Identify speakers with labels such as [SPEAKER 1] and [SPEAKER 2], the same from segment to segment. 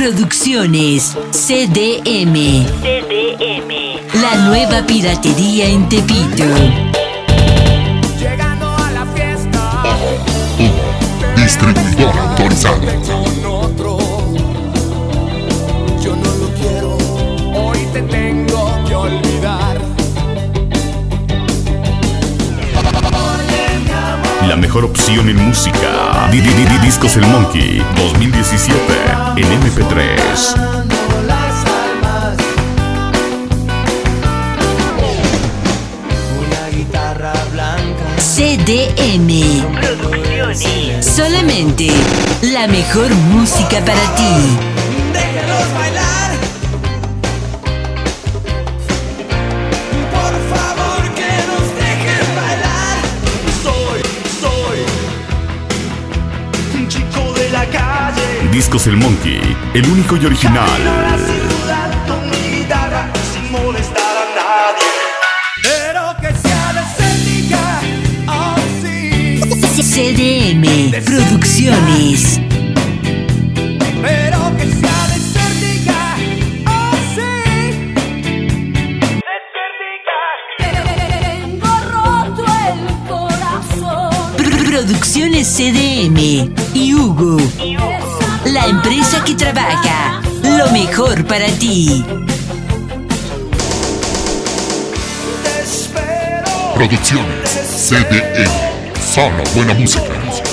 [SPEAKER 1] Producciones CDM.
[SPEAKER 2] CDM.
[SPEAKER 1] La nueva piratería en Tepito.
[SPEAKER 3] La
[SPEAKER 4] mejor opción en música. Di- di- di- Discos El Monkey 2017 en MP3.
[SPEAKER 3] Una guitarra blanca.
[SPEAKER 1] CDM.
[SPEAKER 2] Producciones.
[SPEAKER 1] Solamente la mejor música para ti.
[SPEAKER 3] Déjalos bailar.
[SPEAKER 4] Discos El Monkey, el único y original.
[SPEAKER 3] oh.
[SPEAKER 1] CDM. Producciones.
[SPEAKER 3] Pero que sea desértica, oh sí. Desértica.
[SPEAKER 5] Tengo roto el corazón.
[SPEAKER 1] Producciones CDM. Y Hugo. La empresa que trabaja lo mejor para ti.
[SPEAKER 6] Producciones CDM. Solo buena música.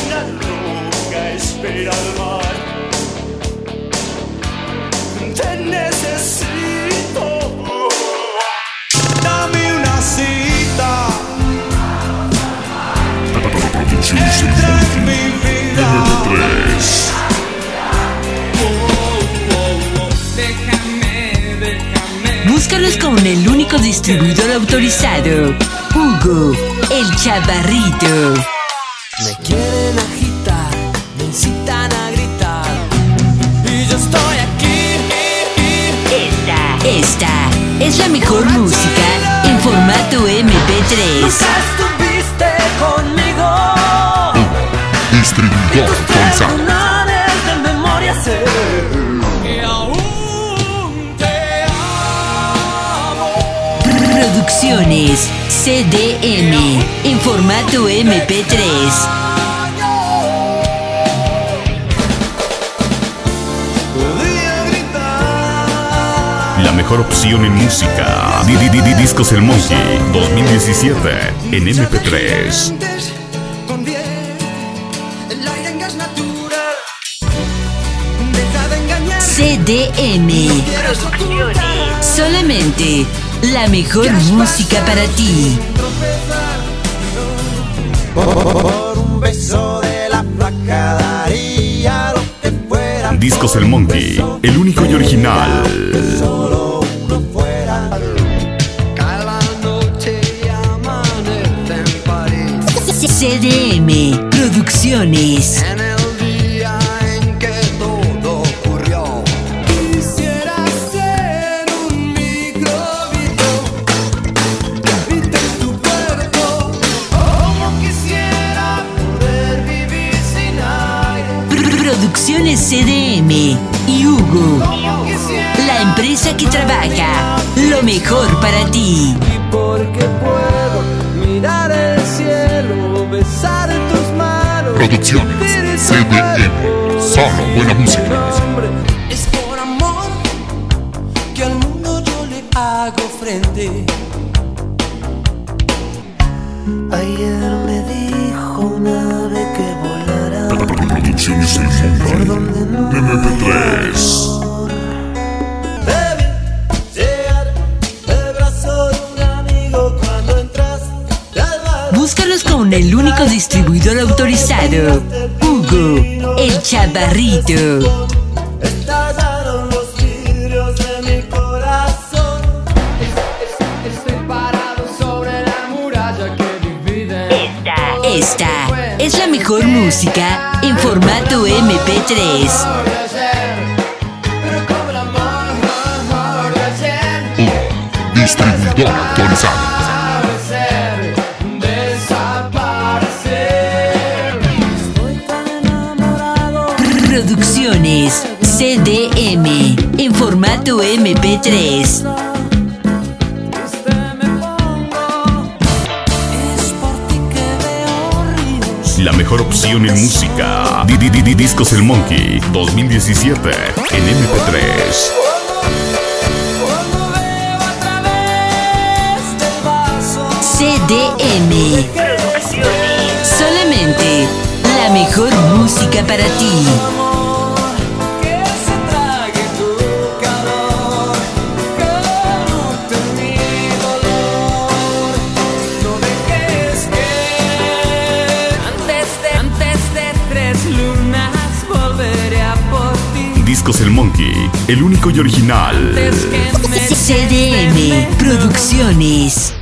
[SPEAKER 3] Déjame.
[SPEAKER 1] Búscalos con el único distribuidor autorizado. Hugo, el chaparrito.
[SPEAKER 3] Me quieren agitar, me incitan a gritar. Y yo estoy aquí.
[SPEAKER 2] Esta.
[SPEAKER 1] Esta es la mejor música en formato MP3.
[SPEAKER 3] Nunca estuviste conmigo.
[SPEAKER 6] Distribuidor
[SPEAKER 1] Producciones CDM en formato MP3.
[SPEAKER 3] Podía gritar.
[SPEAKER 4] La mejor opción en música. Di- di- di- di- Discos El Monkey 2017 en MP3.
[SPEAKER 3] Convierte el aire en gas natural. Deja de engañar.
[SPEAKER 1] CDM.
[SPEAKER 2] Producciones.
[SPEAKER 1] Solamente la mejor música para ti.
[SPEAKER 3] Por un beso de la flaca daría lo que fuera.
[SPEAKER 4] Discos El Monkey, el único y original.
[SPEAKER 3] Solo uno fuera. Cada noche amanece en París.
[SPEAKER 1] CDM Producciones. Producciones CDM y Hugo. La empresa que trabaja lo mejor para ti.
[SPEAKER 3] Y porque puedo mirar el cielo, besar tus manos.
[SPEAKER 6] Producciones CDM. Solo buena música.
[SPEAKER 3] Es por amor que al mundo yo le hago frente. Ayer cuando entras al bar.
[SPEAKER 1] Búscalos con el único distribuidor autorizado. Hugo, el chaparrito.
[SPEAKER 2] Esta
[SPEAKER 1] es la mejor música en formato MP3.
[SPEAKER 3] Pero como el amor, amor de ayer,
[SPEAKER 6] Hugo. Distribuidor autorizado.
[SPEAKER 1] Producciones
[SPEAKER 3] CDM en formato MP3.
[SPEAKER 4] La mejor opción en música. Di- di- di- Discos El Monkey 2017 en MP3.
[SPEAKER 3] CDM. Solamente la mejor música para ti.
[SPEAKER 4] Discos El Monkey, el único y original.
[SPEAKER 3] CDM Producciones.